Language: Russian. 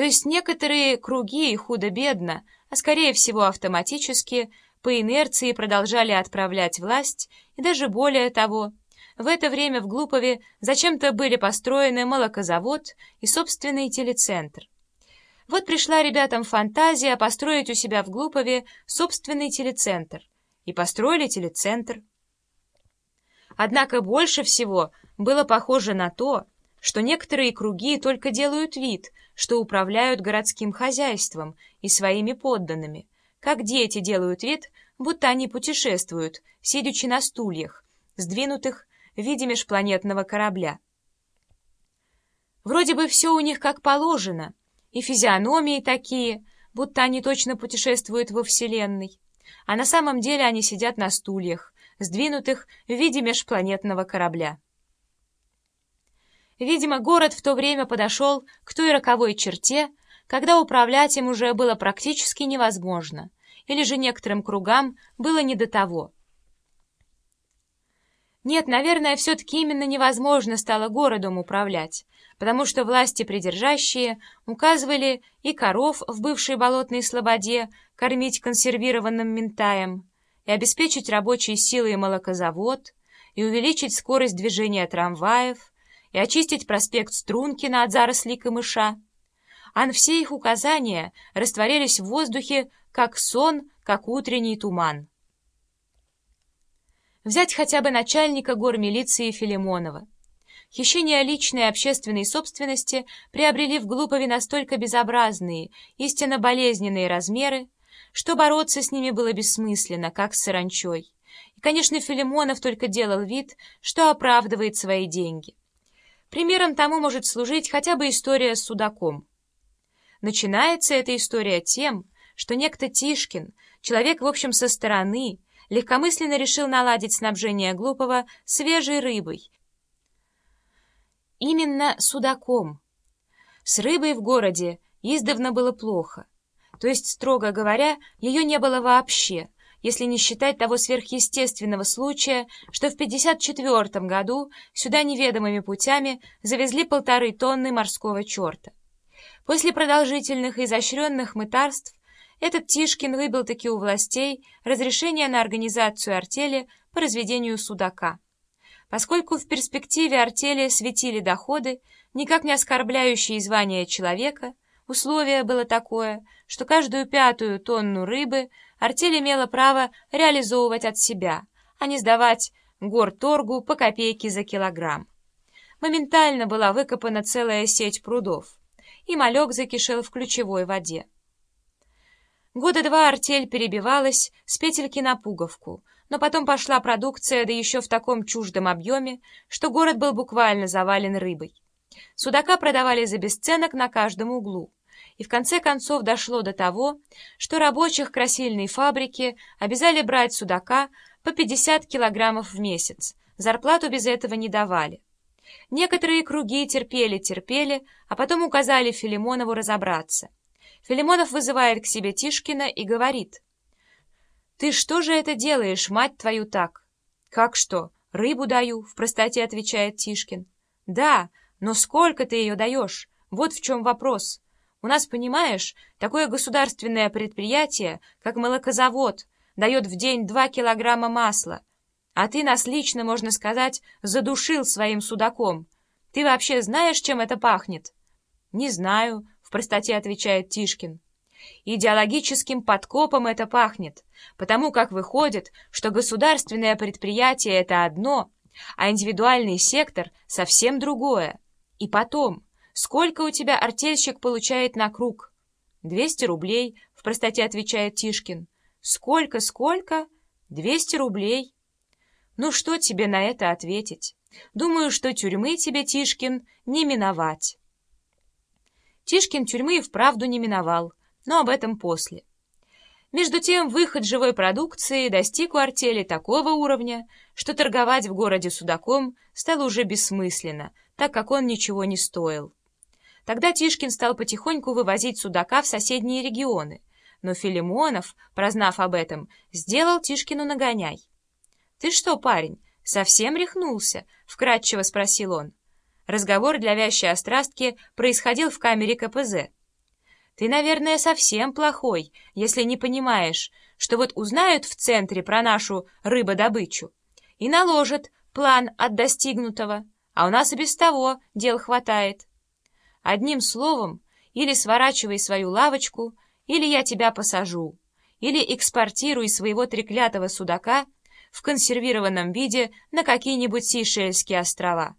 То есть некоторые круги худо-бедно, а скорее всего автоматически, по инерции продолжали отправлять власть, и даже более того, в это время в Глупове зачем-то были построены молокозавод и собственный телецентр. Вот пришла ребятам фантазия построить у себя в Глупове собственный телецентр. И построили телецентр. Однако больше всего было похоже на то, что некоторые круги только делают вид, что управляют городским хозяйством и своими подданными, как дети делают вид, будто они путешествуют, сидячи на стульях, сдвинутых в виде межпланетного корабля. Вроде бы все у них как положено, и физиономии такие, будто они точно путешествуют во Вселенной, а на самом деле они сидят на стульях, сдвинутых в виде межпланетного корабля. Видимо, город в то время подошел к той роковой черте, когда управлять им уже было практически невозможно, или же некоторым кругам было не до того. Нет, наверное, все-таки именно невозможно стало городом управлять, потому что власти придержащие указывали и коров в бывшей болотной слободе кормить консервированным ментаем, и обеспечить рабочей силой молокозавод, и увеличить скорость движения трамваев, и очистить проспект Стрункина от зарослей камыша. А на все их указания растворились в воздухе, как сон, как утренний туман. Взять хотя бы начальника гор милиции Филимонова. Хищения личной и общественной собственности приобрели в Глупове настолько безобразные, истинно болезненные размеры, что бороться с ними было бессмысленно, как с саранчой. И, конечно, Филимонов только делал вид, что оправдывает свои деньги. Примером тому может служить хотя бы история с судаком. Начинается эта история тем, что некто Тишкин, человек, в общем, со стороны, легкомысленно решил наладить снабжение Глупого свежей рыбой. Именно судаком. С рыбой в городе издавна было плохо. То есть, строго говоря, ее не было вообще — если не считать того сверхъестественного случая, что в 54 году сюда неведомыми путями завезли полторы тонны морского черта. После продолжительных и изощренных мытарств этот Тишкин выбил таки у властей разрешение на организацию артели по разведению судака. Поскольку в перспективе артели светили доходы, никак не оскорбляющие звание человека, условие было такое, что каждую пятую тонну рыбы артель имела право реализовывать от себя, а не сдавать горторгу по копейке за килограмм. Моментально была выкопана целая сеть прудов, и малек закишел в ключевой воде. Года два артель перебивалась с петельки на пуговку, но потом пошла продукция, да еще в таком чуждом объеме, что город был буквально завален рыбой. Судака продавали за бесценок на каждом углу и в конце концов дошло до того, что рабочих красильной фабрики обязали брать судака по 50 килограммов в месяц, зарплату без этого не давали. Некоторые круги терпели-терпели, а потом указали Филимонову разобраться. Филимонов вызывает к себе Тишкина и говорит, «Ты что же это делаешь, мать твою, так?» «Как что? Рыбу даю», — в простоте отвечает Тишкин. «Да, но сколько ты ее даешь? Вот в чем вопрос». У нас, понимаешь, такое государственное предприятие, как молокозавод, дает в день два килограмма масла. А ты нас лично, можно сказать, задушил своим судаком. Ты вообще знаешь, чем это пахнет? Не знаю, в простоте отвечает Тишкин. Идеологическим подкопом это пахнет, потому как выходит, что государственное предприятие — это одно, а индивидуальный сектор — совсем другое. И потом... «Сколько у тебя артельщик получает на круг?» «Двести рублей», — в простоте отвечает Тишкин. «Сколько, сколько?» «Двести рублей». «Ну что тебе на это ответить? Думаю, что тюрьмы тебе, Тишкин, не миновать». Тишкин тюрьмы и вправду не миновал, но об этом после. Между тем, выход живой продукции достиг у артели такого уровня, что торговать в городе судаком стало уже бессмысленно, так как он ничего не стоил. Тогда Тишкин стал потихоньку вывозить судака в соседние регионы, но Филимонов, прознав об этом, сделал Тишкину нагоняй. «Ты что, парень, совсем рехнулся?» — вкратчиво спросил он. Разговор для вящей острастки происходил в камере КПЗ. Ты, наверное, совсем плохой, если не понимаешь, что вот узнают в центре про нашу рыбодобычу и наложат план от достигнутого, а у нас и без того дел хватает. Одним словом, или сворачивай свою лавочку, или я тебя посажу, или экспортируй своего треклятого судака в консервированном виде на какие-нибудь Сейшельские острова.